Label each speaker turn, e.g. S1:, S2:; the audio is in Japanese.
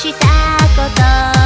S1: したこと。